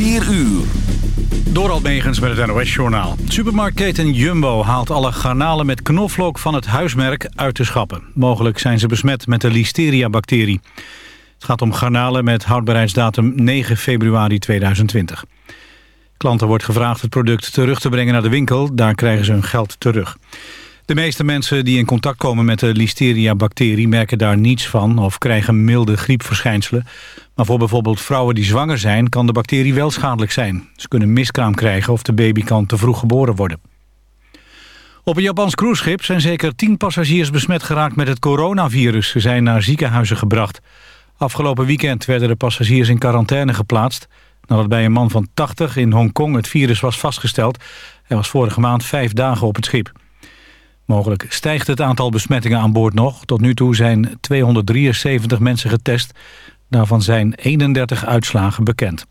4 uur. Door Almegens met het NOS-journaal. Supermarktketen Jumbo haalt alle garnalen met knoflook van het huismerk uit de schappen. Mogelijk zijn ze besmet met de listeria-bacterie. Het gaat om garnalen met houdbaarheidsdatum 9 februari 2020. Klanten wordt gevraagd het product terug te brengen naar de winkel. Daar krijgen ze hun geld terug. De meeste mensen die in contact komen met de listeria-bacterie... merken daar niets van of krijgen milde griepverschijnselen. Maar voor bijvoorbeeld vrouwen die zwanger zijn... kan de bacterie wel schadelijk zijn. Ze kunnen miskraam krijgen of de baby kan te vroeg geboren worden. Op een Japans cruiseschip zijn zeker tien passagiers besmet geraakt met het coronavirus. Ze zijn naar ziekenhuizen gebracht. Afgelopen weekend werden de passagiers in quarantaine geplaatst... nadat bij een man van 80 in Hongkong het virus was vastgesteld. Hij was vorige maand vijf dagen op het schip. Mogelijk stijgt het aantal besmettingen aan boord nog. Tot nu toe zijn 273 mensen getest. Daarvan zijn 31 uitslagen bekend.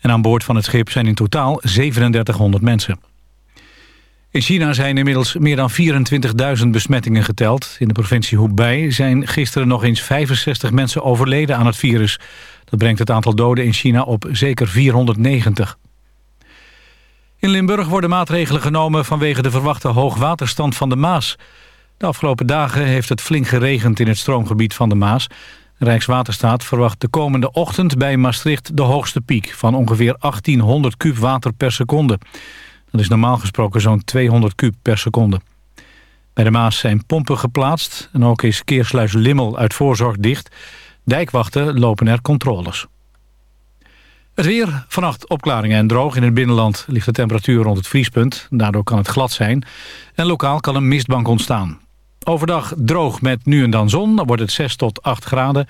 En aan boord van het schip zijn in totaal 3700 mensen. In China zijn inmiddels meer dan 24.000 besmettingen geteld. In de provincie Hubei zijn gisteren nog eens 65 mensen overleden aan het virus. Dat brengt het aantal doden in China op zeker 490. In Limburg worden maatregelen genomen vanwege de verwachte hoogwaterstand van de Maas. De afgelopen dagen heeft het flink geregend in het stroomgebied van de Maas. Rijkswaterstaat verwacht de komende ochtend bij Maastricht de hoogste piek... van ongeveer 1800 kub water per seconde. Dat is normaal gesproken zo'n 200 kub per seconde. Bij de Maas zijn pompen geplaatst en ook is Keersluis Limmel uit voorzorg dicht. Dijkwachten lopen er controles. Het weer, vannacht opklaringen en droog. In het binnenland ligt de temperatuur rond het vriespunt. Daardoor kan het glad zijn. En lokaal kan een mistbank ontstaan. Overdag droog met nu en dan zon. Dan wordt het 6 tot 8 graden.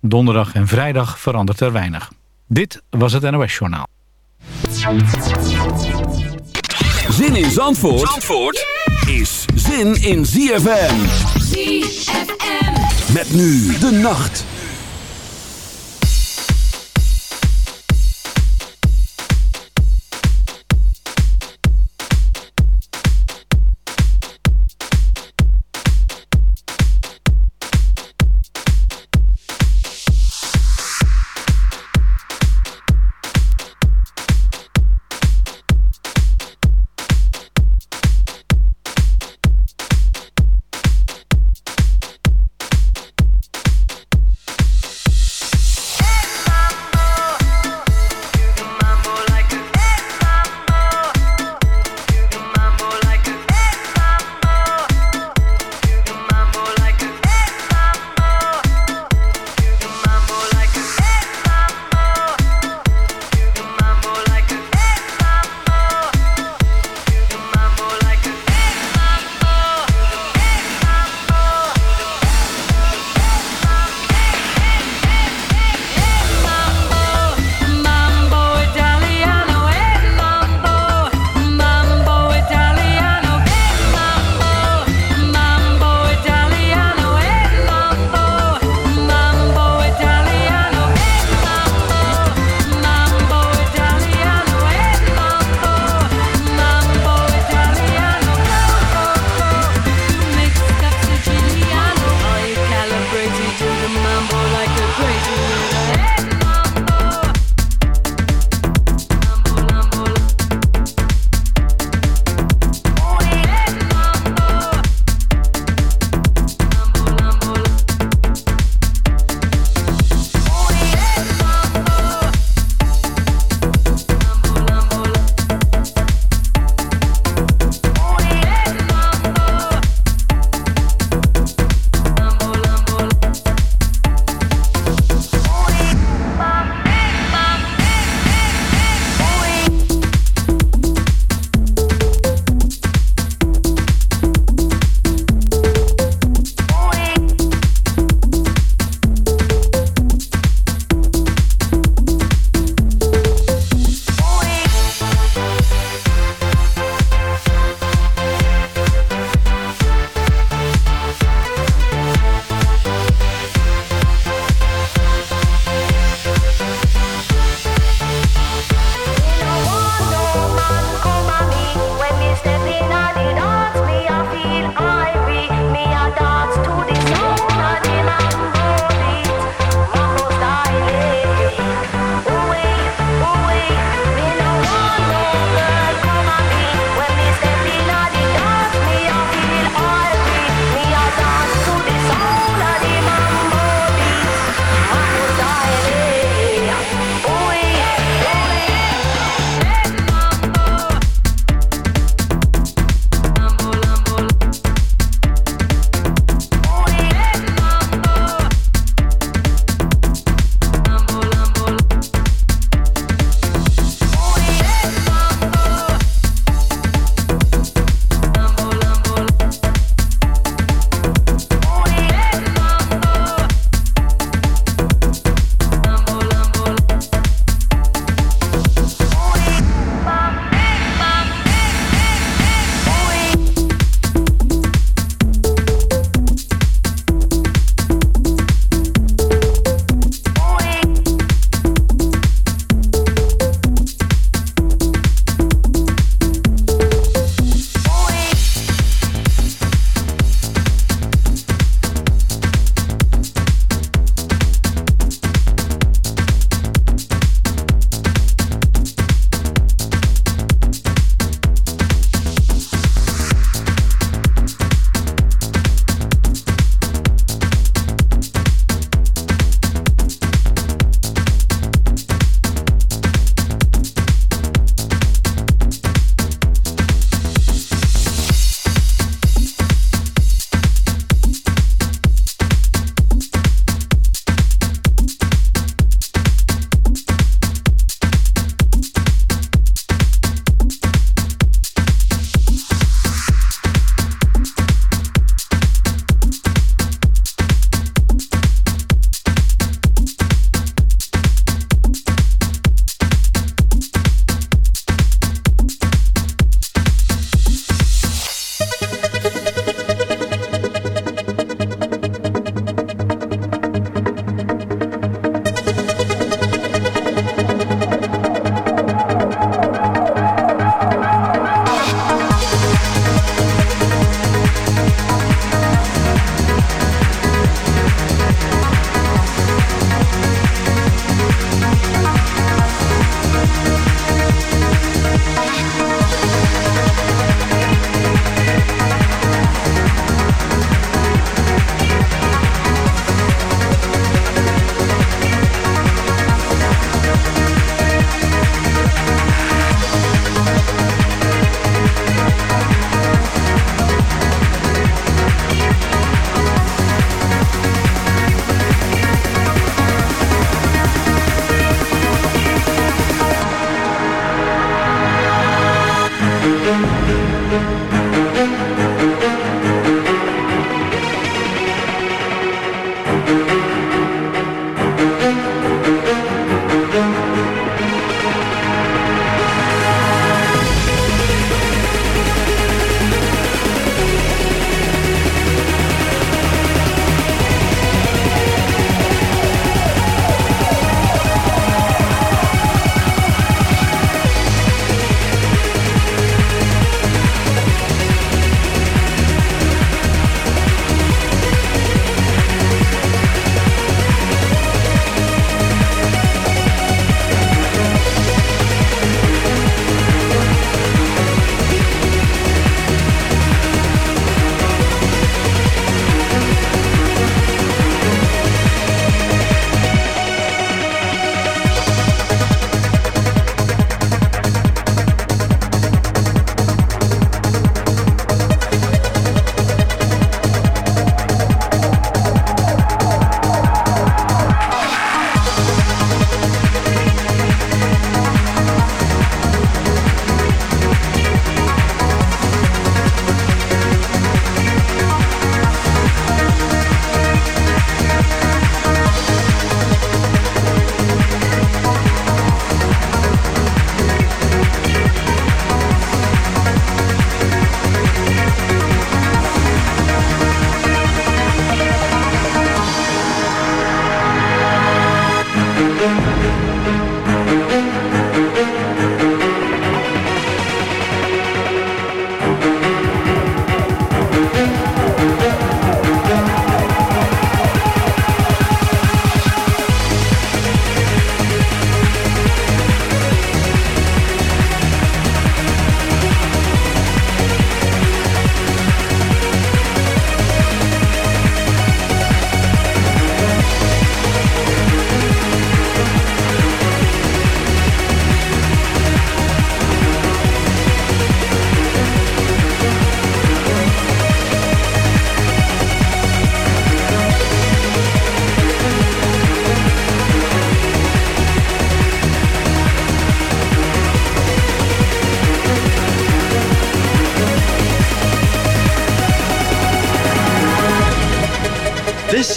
Donderdag en vrijdag verandert er weinig. Dit was het NOS Journaal. Zin in Zandvoort, Zandvoort is zin in ZFM. ZFM. Met nu de nacht.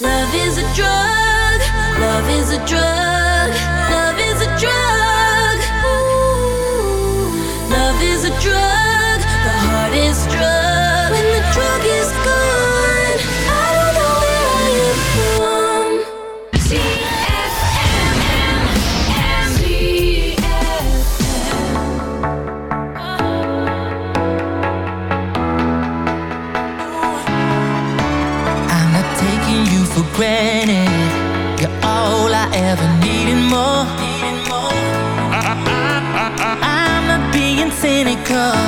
Love is a drug. Love is a drug. Love is a drug. Love is a drug. The heart is drug. control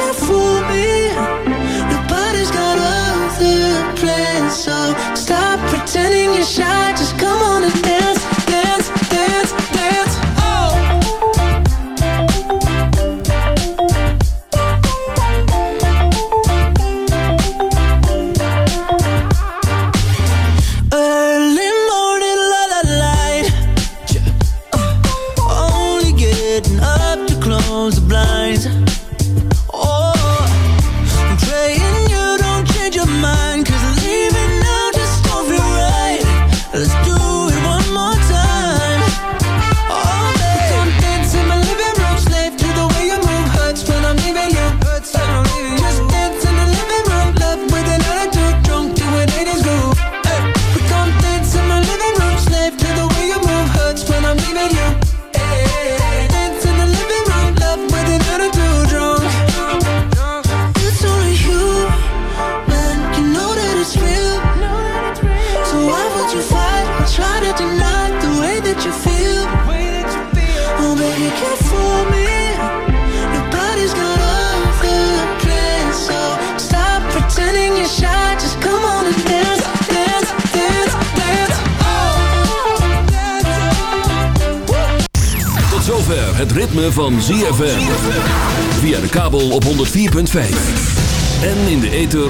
careful.